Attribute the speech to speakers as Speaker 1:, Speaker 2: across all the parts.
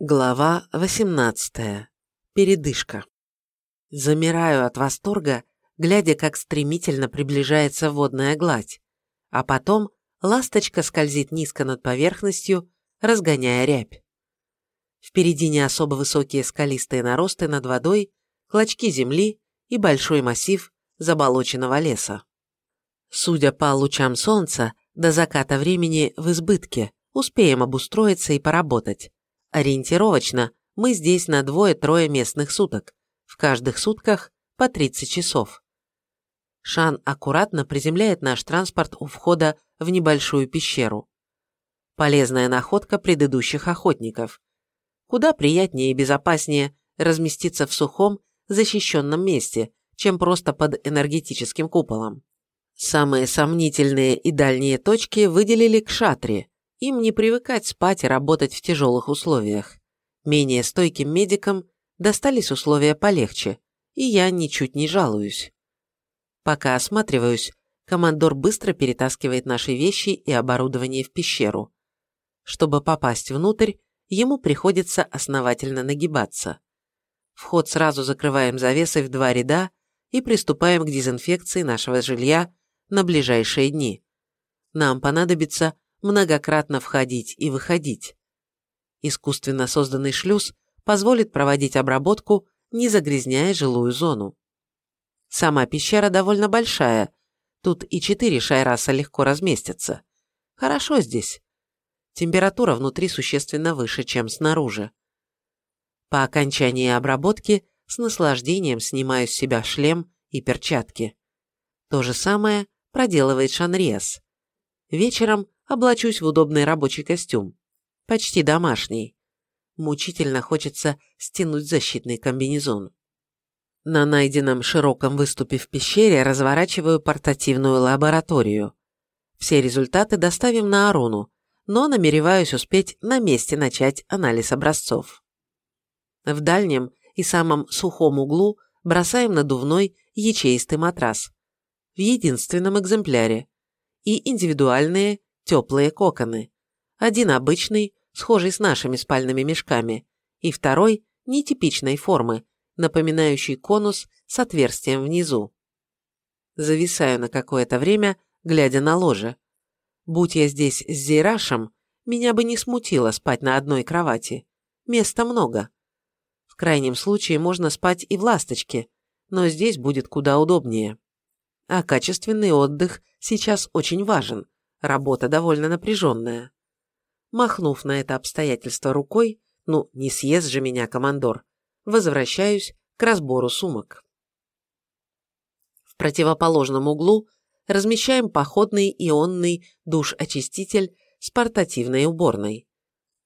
Speaker 1: Глава 18. Передышка. Замираю от восторга, глядя, как стремительно приближается водная гладь, а потом ласточка скользит низко над поверхностью, разгоняя рябь. Впереди не особо высокие скалистые наросты над водой, клочки земли и большой массив заболоченного леса. Судя по лучам солнца, до заката времени в избытке, успеем обустроиться и поработать Ориентировочно мы здесь на двое-трое местных суток, в каждых сутках по 30 часов. Шан аккуратно приземляет наш транспорт у входа в небольшую пещеру. Полезная находка предыдущих охотников. Куда приятнее и безопаснее разместиться в сухом, защищенном месте, чем просто под энергетическим куполом. Самые сомнительные и дальние точки выделили к шатре, им не привыкать спать и работать в тяжелых условиях. Менее стойким медикам достались условия полегче, и я ничуть не жалуюсь. Пока осматриваюсь, командор быстро перетаскивает наши вещи и оборудование в пещеру. Чтобы попасть внутрь, ему приходится основательно нагибаться. Вход сразу закрываем завесой в два ряда и приступаем к дезинфекции нашего жилья на ближайшие дни. Нам понадобится многократно входить и выходить. Искусственно созданный шлюз позволит проводить обработку, не загрязняя жилую зону. Сама пещера довольно большая, тут и четыре шайраса легко разместятся. Хорошо здесь. Температура внутри существенно выше, чем снаружи. По окончании обработки с наслаждением снимаю с себя шлем и перчатки. То же самое проделывает Шанриас. Вечером облачусь в удобный рабочий костюм. Почти домашний. Мучительно хочется стянуть защитный комбинезон. На найденном широком выступе в пещере разворачиваю портативную лабораторию. Все результаты доставим на Аруну, но намереваюсь успеть на месте начать анализ образцов. В дальнем и самом сухом углу бросаем надувной ячеистый матрас. В единственном экземпляре. И индивидуальные теплые коконы. Один обычный, схожий с нашими спальными мешками, и второй нетипичной формы, напоминающий конус с отверстием внизу. Зависаю на какое-то время, глядя на ложе. Будь я здесь с Зейрашем, меня бы не смутило спать на одной кровати. Места много. В крайнем случае можно спать и в ласточке, но здесь будет куда удобнее. А качественный отдых сейчас очень важен, Работа довольно напряженная. Махнув на это обстоятельство рукой, ну, не съест же меня командор, возвращаюсь к разбору сумок. В противоположном углу размещаем походный ионный душ-очиститель с портативной уборной.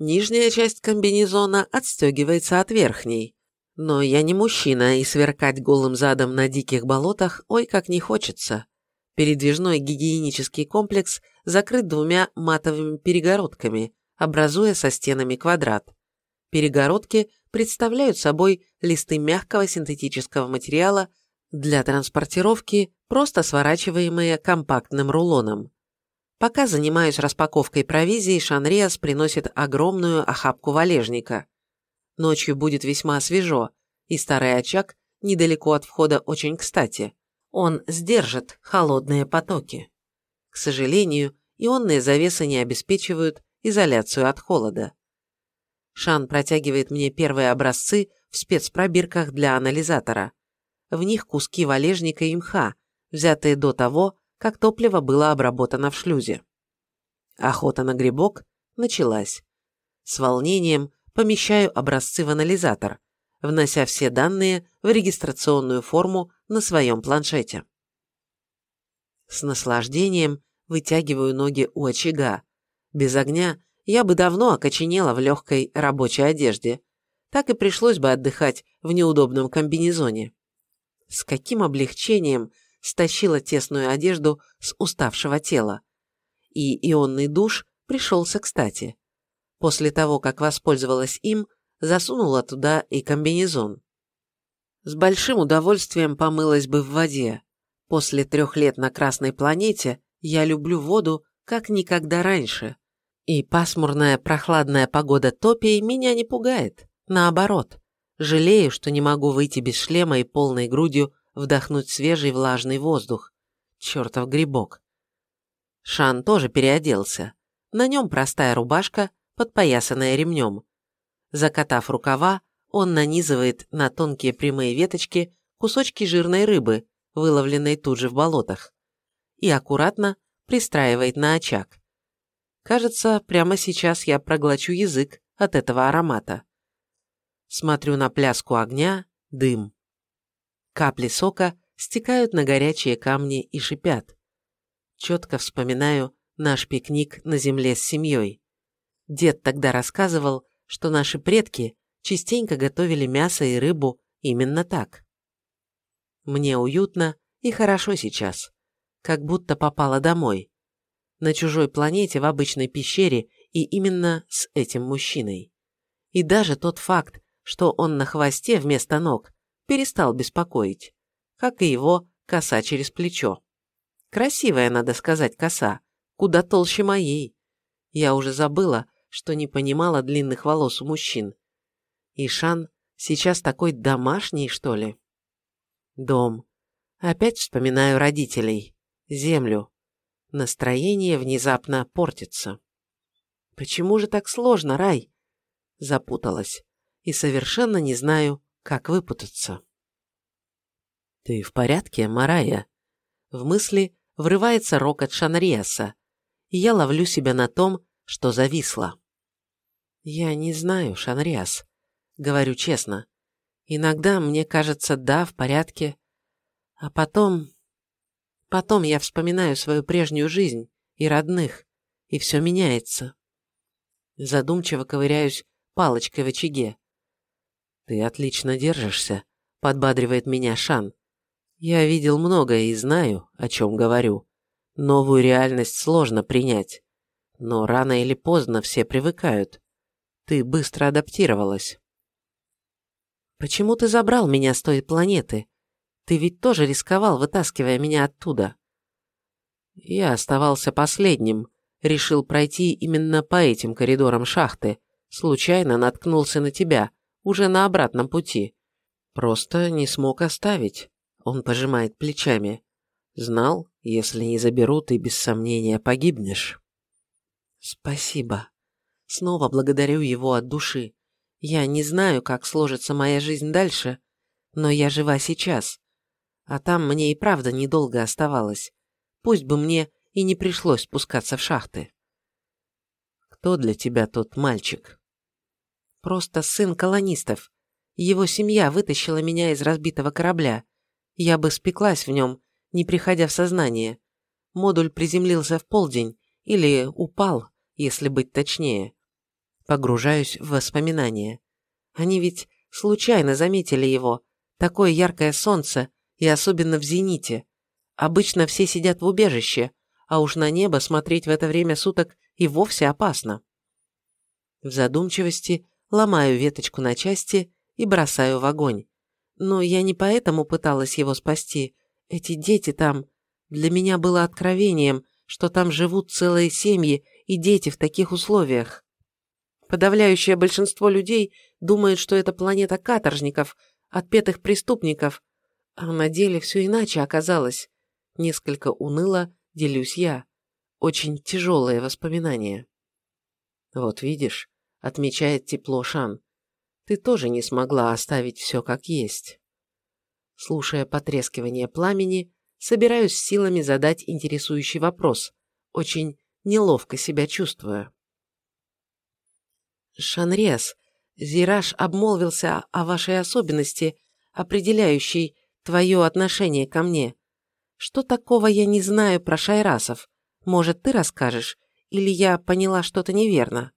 Speaker 1: Нижняя часть комбинезона отстегивается от верхней. Но я не мужчина, и сверкать голым задом на диких болотах ой как не хочется. Передвижной гигиенический комплекс закрыт двумя матовыми перегородками, образуя со стенами квадрат. Перегородки представляют собой листы мягкого синтетического материала для транспортировки, просто сворачиваемые компактным рулоном. Пока занимаюсь распаковкой провизии, Шанриас приносит огромную охапку валежника. Ночью будет весьма свежо, и старый очаг недалеко от входа очень кстати. Он сдержит холодные потоки. К сожалению, ионные завесы не обеспечивают изоляцию от холода. Шан протягивает мне первые образцы в спецпробирках для анализатора. В них куски валежника и мха, взятые до того, как топливо было обработано в шлюзе. Охота на грибок началась. С волнением помещаю образцы в анализатор, внося все данные в регистрационную форму на своем планшете. С наслаждением вытягиваю ноги у очага. Без огня я бы давно окоченела в легкой рабочей одежде. Так и пришлось бы отдыхать в неудобном комбинезоне. С каким облегчением стащила тесную одежду с уставшего тела. И ионный душ пришелся кстати. После того, как воспользовалась им, засунула туда и комбинезон. С большим удовольствием помылась бы в воде. После трех лет на Красной планете я люблю воду как никогда раньше. И пасмурная прохладная погода топий меня не пугает. Наоборот, жалею, что не могу выйти без шлема и полной грудью вдохнуть свежий влажный воздух. Чертов грибок. Шан тоже переоделся. На нем простая рубашка, подпоясанная ремнем. Закатав рукава, он нанизывает на тонкие прямые веточки кусочки жирной рыбы, выловленной тут же в болотах, и аккуратно пристраивает на очаг. Кажется, прямо сейчас я проглочу язык от этого аромата. Смотрю на пляску огня, дым. Капли сока стекают на горячие камни и шипят. Четко вспоминаю наш пикник на земле с семьей. Дед тогда рассказывал, что наши предки частенько готовили мясо и рыбу именно так. Мне уютно и хорошо сейчас, как будто попала домой. На чужой планете в обычной пещере и именно с этим мужчиной. И даже тот факт, что он на хвосте вместо ног, перестал беспокоить, как и его коса через плечо. Красивая, надо сказать, коса, куда толще моей. Я уже забыла, что не понимала длинных волос у мужчин. И Шан сейчас такой домашний, что ли? Дом. Опять вспоминаю родителей. Землю. Настроение внезапно портится. Почему же так сложно, Рай? Запуталась. И совершенно не знаю, как выпутаться. Ты в порядке, Марая? В мысли врывается рокот Шанриаса, и я ловлю себя на том, что зависла. Я не знаю, Шанриас. Говорю честно. Иногда мне кажется, да, в порядке. А потом... Потом я вспоминаю свою прежнюю жизнь и родных, и все меняется. Задумчиво ковыряюсь палочкой в очаге. «Ты отлично держишься», — подбадривает меня Шан. «Я видел многое и знаю, о чем говорю. Новую реальность сложно принять. Но рано или поздно все привыкают. Ты быстро адаптировалась». «Почему ты забрал меня с той планеты? Ты ведь тоже рисковал, вытаскивая меня оттуда». Я оставался последним, решил пройти именно по этим коридорам шахты, случайно наткнулся на тебя, уже на обратном пути. Просто не смог оставить. Он пожимает плечами. Знал, если не заберу, ты без сомнения погибнешь. Спасибо. Снова благодарю его от души. Я не знаю, как сложится моя жизнь дальше, но я жива сейчас. А там мне и правда недолго оставалось. Пусть бы мне и не пришлось спускаться в шахты. Кто для тебя тот мальчик? Просто сын колонистов. Его семья вытащила меня из разбитого корабля. Я бы спеклась в нем, не приходя в сознание. Модуль приземлился в полдень, или упал, если быть точнее. Погружаюсь в воспоминания. Они ведь случайно заметили его. Такое яркое солнце, и особенно в зените. Обычно все сидят в убежище, а уж на небо смотреть в это время суток и вовсе опасно. В задумчивости ломаю веточку на части и бросаю в огонь. Но я не поэтому пыталась его спасти. Эти дети там... Для меня было откровением, что там живут целые семьи и дети в таких условиях. Подавляющее большинство людей думает, что это планета каторжников, отпетых преступников, а на деле все иначе оказалось. Несколько уныло делюсь я. Очень тяжелые воспоминания. Вот видишь, отмечает тепло Шан, ты тоже не смогла оставить все как есть. Слушая потрескивание пламени, собираюсь силами задать интересующий вопрос, очень неловко себя чувствуя. Шанрес, Зираж обмолвился о вашей особенности, определяющей твое отношение ко мне. Что такого я не знаю про шайрасов? Может, ты расскажешь? Или я поняла что-то неверно?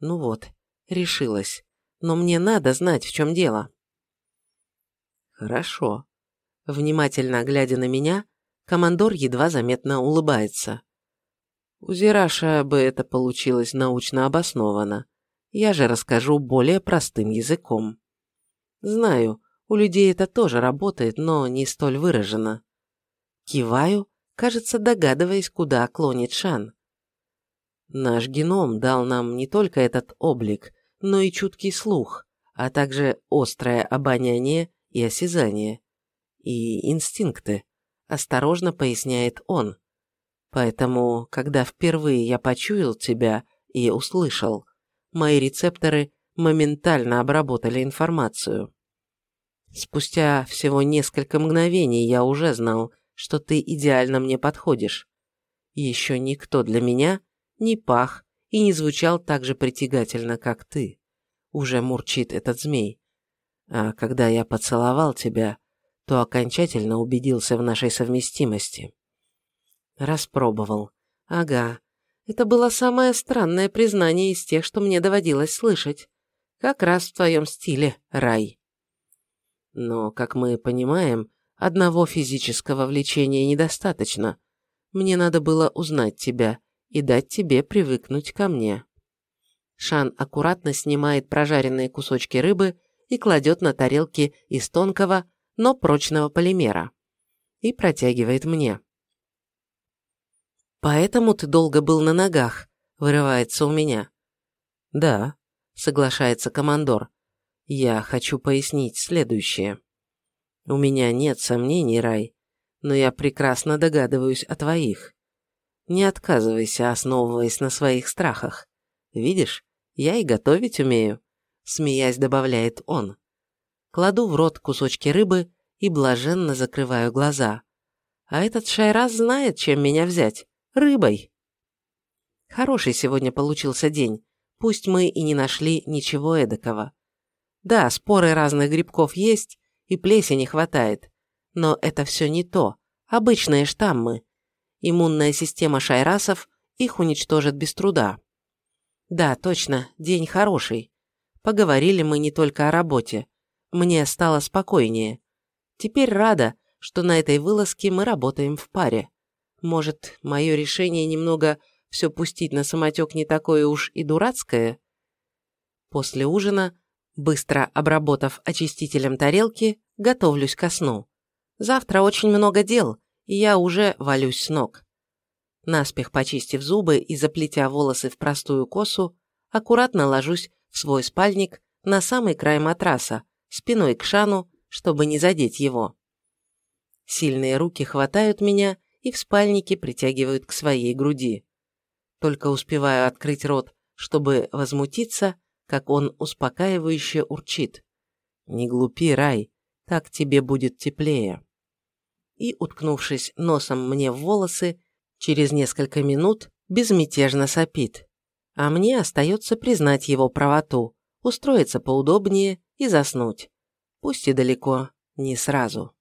Speaker 1: Ну вот, решилась. Но мне надо знать, в чем дело. Хорошо. Внимательно глядя на меня, командор едва заметно улыбается. У Зираша бы это получилось научно обоснованно. Я же расскажу более простым языком. Знаю, у людей это тоже работает, но не столь выражено. Киваю, кажется, догадываясь, куда клонит Шан. Наш геном дал нам не только этот облик, но и чуткий слух, а также острое обоняние и осязание. И инстинкты, осторожно поясняет он. Поэтому, когда впервые я почуял тебя и услышал, мои рецепторы моментально обработали информацию. Спустя всего несколько мгновений я уже знал, что ты идеально мне подходишь. Еще никто для меня не пах и не звучал так же притягательно, как ты. Уже мурчит этот змей. А когда я поцеловал тебя, то окончательно убедился в нашей совместимости. Распробовал. Ага. Это было самое странное признание из тех, что мне доводилось слышать. Как раз в твоем стиле, рай. Но, как мы понимаем, одного физического влечения недостаточно. Мне надо было узнать тебя и дать тебе привыкнуть ко мне. Шан аккуратно снимает прожаренные кусочки рыбы и кладет на тарелки из тонкого, но прочного полимера. И протягивает мне. «Поэтому ты долго был на ногах», – вырывается у меня. «Да», – соглашается командор. «Я хочу пояснить следующее. У меня нет сомнений, Рай, но я прекрасно догадываюсь о твоих. Не отказывайся, основываясь на своих страхах. Видишь, я и готовить умею», – смеясь добавляет он. Кладу в рот кусочки рыбы и блаженно закрываю глаза. А этот Шайраз знает, чем меня взять. Рыбой. Хороший сегодня получился день. Пусть мы и не нашли ничего эдакого. Да, споры разных грибков есть, и плесени хватает. Но это все не то. Обычные штаммы. Иммунная система шайрасов их уничтожит без труда. Да, точно, день хороший. Поговорили мы не только о работе. Мне стало спокойнее. Теперь рада, что на этой вылазке мы работаем в паре. Может, мое решение немного все пустить на самотек не такое уж и дурацкое? После ужина, быстро обработав очистителем тарелки, готовлюсь ко сну. Завтра очень много дел, и я уже валюсь с ног. Наспех почистив зубы и заплетя волосы в простую косу, аккуратно ложусь в свой спальник на самый край матраса, спиной к Шану, чтобы не задеть его. Сильные руки хватают меня и в спальнике притягивают к своей груди. Только успеваю открыть рот, чтобы возмутиться, как он успокаивающе урчит. «Не глупи, Рай, так тебе будет теплее». И, уткнувшись носом мне в волосы, через несколько минут безмятежно сопит. А мне остается признать его правоту, устроиться поудобнее и заснуть пусть и далеко не сразу.